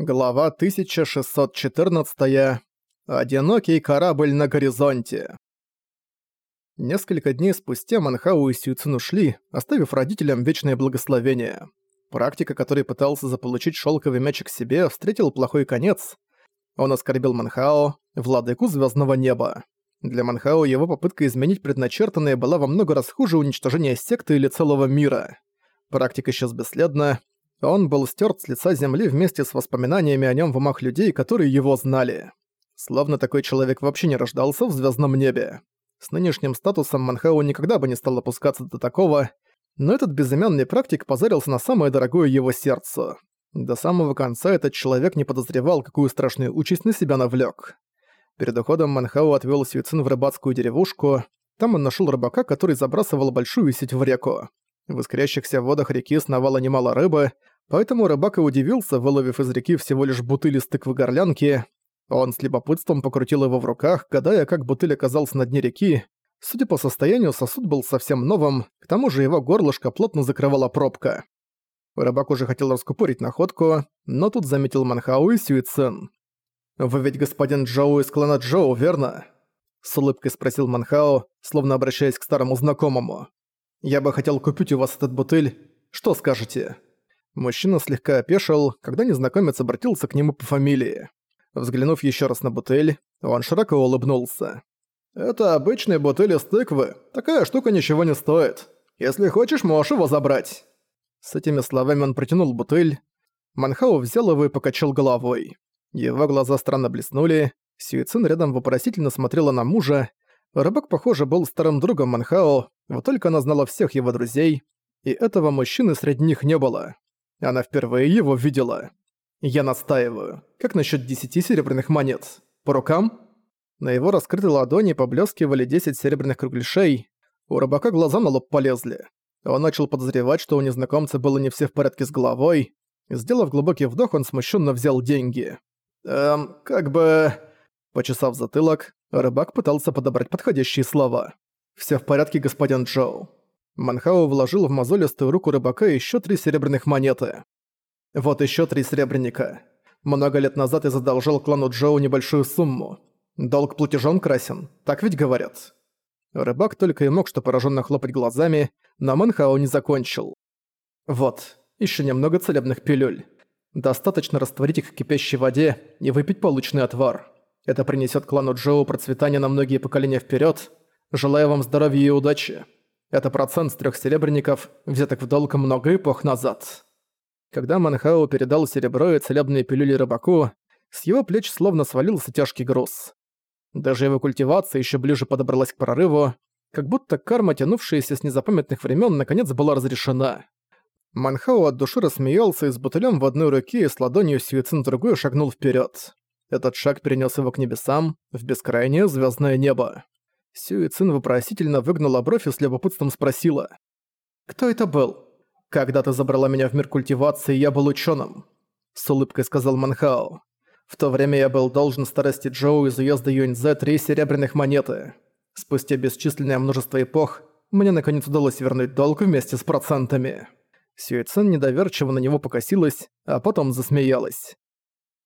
Глава 1614. Одинокий корабль на горизонте. Несколько дней спустя Манхау и Сюцин ушли, оставив родителям вечное благословение. Практика, который пытался заполучить шелковый мячик себе, встретил плохой конец. Он оскорбил Манхао, владыку звездного неба. Для Манхао его попытка изменить предначертанное была во много раз хуже уничтожения секты или целого мира. Практика исчез бесследно, он был стерт с лица земли вместе с воспоминаниями о нем в умах людей, которые его знали. Словно такой человек вообще не рождался в звездном небе. С нынешним статусом Манхау никогда бы не стал опускаться до такого, но этот безымянный практик позарился на самое дорогое его сердце. До самого конца этот человек не подозревал, какую страшную участь на себя навлек. Перед уходом Манхау отвел Сюицин в рыбацкую деревушку. Там он нашел рыбака, который забрасывал большую сеть в реку. В искрящихся водах реки сновало немало рыбы, поэтому рыбак и удивился, выловив из реки всего лишь бутыль из тыквы-горлянки. Он с любопытством покрутил его в руках, гадая, как бутыль оказался на дне реки. Судя по состоянию, сосуд был совсем новым, к тому же его горлышко плотно закрывала пробка. Рыбак уже хотел раскупорить находку, но тут заметил Манхау и Сюицин. «Вы ведь господин Джоу из клана Джоу, верно?» С улыбкой спросил Манхао, словно обращаясь к старому знакомому. Я бы хотел купить у вас этот бутыль. Что скажете?» Мужчина слегка опешил, когда незнакомец обратился к нему по фамилии. Взглянув еще раз на бутыль, он широко улыбнулся. «Это обычная бутыль из тыквы. Такая штука ничего не стоит. Если хочешь, можешь его забрать». С этими словами он протянул бутыль. Манхау взял его и покачал головой. Его глаза странно блеснули. Сюицин рядом вопросительно смотрела на мужа. Рыбак, похоже, был старым другом Манхао, вот только она знала всех его друзей, и этого мужчины среди них не было. Она впервые его видела. Я настаиваю. Как насчет десяти серебряных монет? По рукам? На его раскрытой ладони поблескивали десять серебряных кругляшей. У рыбака глаза на лоб полезли. Он начал подозревать, что у незнакомца было не все в порядке с головой. Сделав глубокий вдох, он смущенно взял деньги. «Эм, как бы...» Почесав затылок, рыбак пытался подобрать подходящие слова. Все в порядке, господин Джоу». Манхао вложил в мозолистую руку рыбака еще три серебряных монеты. «Вот еще три серебряника. Много лет назад я задолжал клану Джоу небольшую сумму. Долг платежом красен, так ведь говорят?» Рыбак только и мог что пораженно хлопать глазами, но Манхао не закончил. «Вот, еще немного целебных пилюль. Достаточно растворить их в кипящей воде и выпить полученный отвар. Это принесет клану Джоу процветание на многие поколения вперед. Желаю вам здоровья и удачи. Это процент с трех серебряников, взятых в долг много эпох назад. Когда Манхао передал серебро и целебные пилюли рыбаку, с его плеч словно свалился тяжкий груз. Даже его культивация еще ближе подобралась к прорыву, как будто карма, тянувшаяся с незапамятных времен, наконец была разрешена. Манхао от души рассмеялся и с бутылем в одной руке и с ладонью Сюицин другой шагнул вперед. Этот шаг перенес его к небесам, в бескрайнее звездное небо. Сюи Цин вопросительно выгнула бровь и с любопытством спросила. «Кто это был? Когда ты забрала меня в мир культивации, я был ученым», — с улыбкой сказал Манхао. «В то время я был должен старости Джоу из уезда Юньцзэ три серебряных монеты. Спустя бесчисленное множество эпох, мне наконец удалось вернуть долг вместе с процентами». Сюи Цин недоверчиво на него покосилась, а потом засмеялась.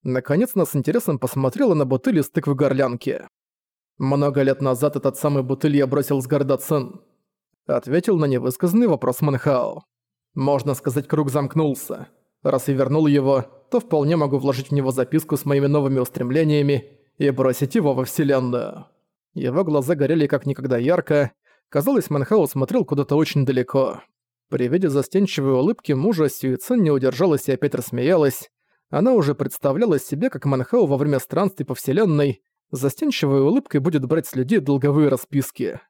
Наконец она с интересом посмотрела на бутыли с тыквы-горлянки. «Много лет назад этот самый бутыль я бросил с Гордацин», ответил на невысказанный вопрос Манхао. «Можно сказать, круг замкнулся. Раз я вернул его, то вполне могу вложить в него записку с моими новыми устремлениями и бросить его во Вселенную». Его глаза горели как никогда ярко. Казалось, Манхао смотрел куда-то очень далеко. При виде застенчивой улыбки мужа Сюицин не удержалась и опять рассмеялась. Она уже представляла себе, как Манхао во время странствий по Вселенной застенчивой улыбкой будет брать с людей долговые расписки.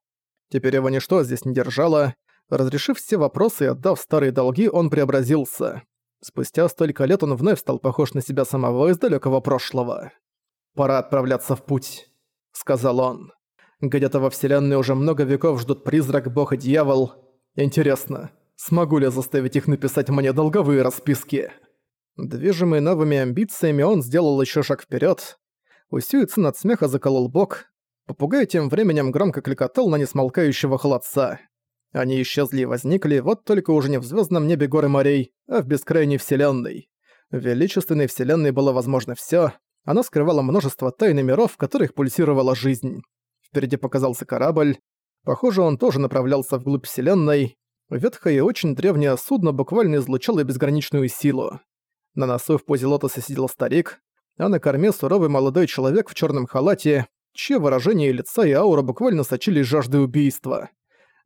Теперь его ничто здесь не держало. Разрешив все вопросы и отдав старые долги, он преобразился. Спустя столько лет он вновь стал похож на себя самого из далекого прошлого. «Пора отправляться в путь», — сказал он. «Где-то во Вселенной уже много веков ждут призрак, бог и дьявол. Интересно, смогу ли заставить их написать мне долговые расписки?» Движимый новыми амбициями, он сделал еще шаг вперед. У Сюицин от смеха заколол бок. Попугай тем временем громко кликотал на несмолкающего холодца. Они исчезли и возникли, вот только уже не в звездном небе горы морей, а в бескрайней вселенной. В величественной вселенной было возможно всё, она скрывала множество тайн и миров, в которых пульсировала жизнь. Впереди показался корабль. Похоже, он тоже направлялся вглубь вселенной. Ветхое и очень древнее судно буквально излучало безграничную силу. На носу в позе лотоса сидел старик, а на корме суровый молодой человек в чёрном халате, чье выражение лица и аура буквально сочились жаждой убийства.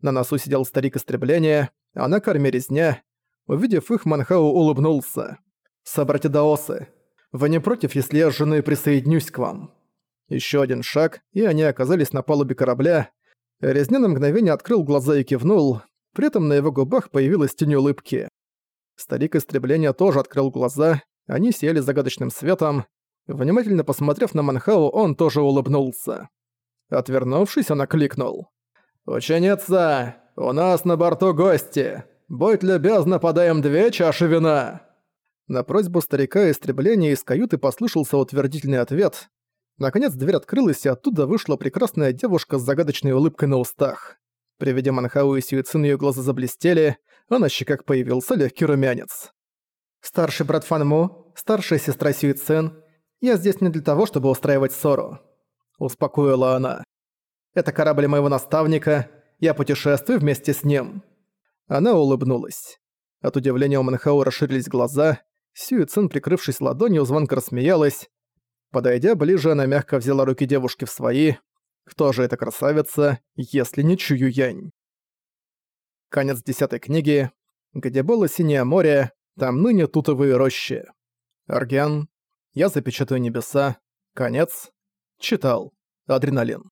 На носу сидел старик истребления, а на корме резня. Увидев их, Манхау улыбнулся. «Собратья Даосы, вы не против, если я с женой присоединюсь к вам?» Еще один шаг, и они оказались на палубе корабля. Резня на мгновение открыл глаза и кивнул, при этом на его губах появилась тень улыбки. Старик истребления тоже открыл глаза, они сияли загадочным светом. Внимательно посмотрев на Манхау, он тоже улыбнулся. Отвернувшись, он окликнул. «Ученица, у нас на борту гости. Будь любезна, подаем две чаши вина». На просьбу старика истребления из каюты послышался утвердительный ответ. Наконец дверь открылась, и оттуда вышла прекрасная девушка с загадочной улыбкой на устах. При виде Манхау и Сюицин её глаза заблестели, а на щеках появился легкий румянец. «Старший брат Фанму, старшая сестра Сюицин, я здесь не для того, чтобы устраивать ссору», — успокоила она. «Это корабль моего наставника, я путешествую вместе с ним». Она улыбнулась. От удивления у Манхау расширились глаза, Сюи Цин, прикрывшись ладонью, звонко рассмеялась. Подойдя ближе, она мягко взяла руки девушки в свои. Кто же эта красавица, если не Чую Янь? Конец десятой книги. Где было синее море, там ныне тутовые рощи. Арген. Я запечатаю небеса. Конец. Читал. Адреналин.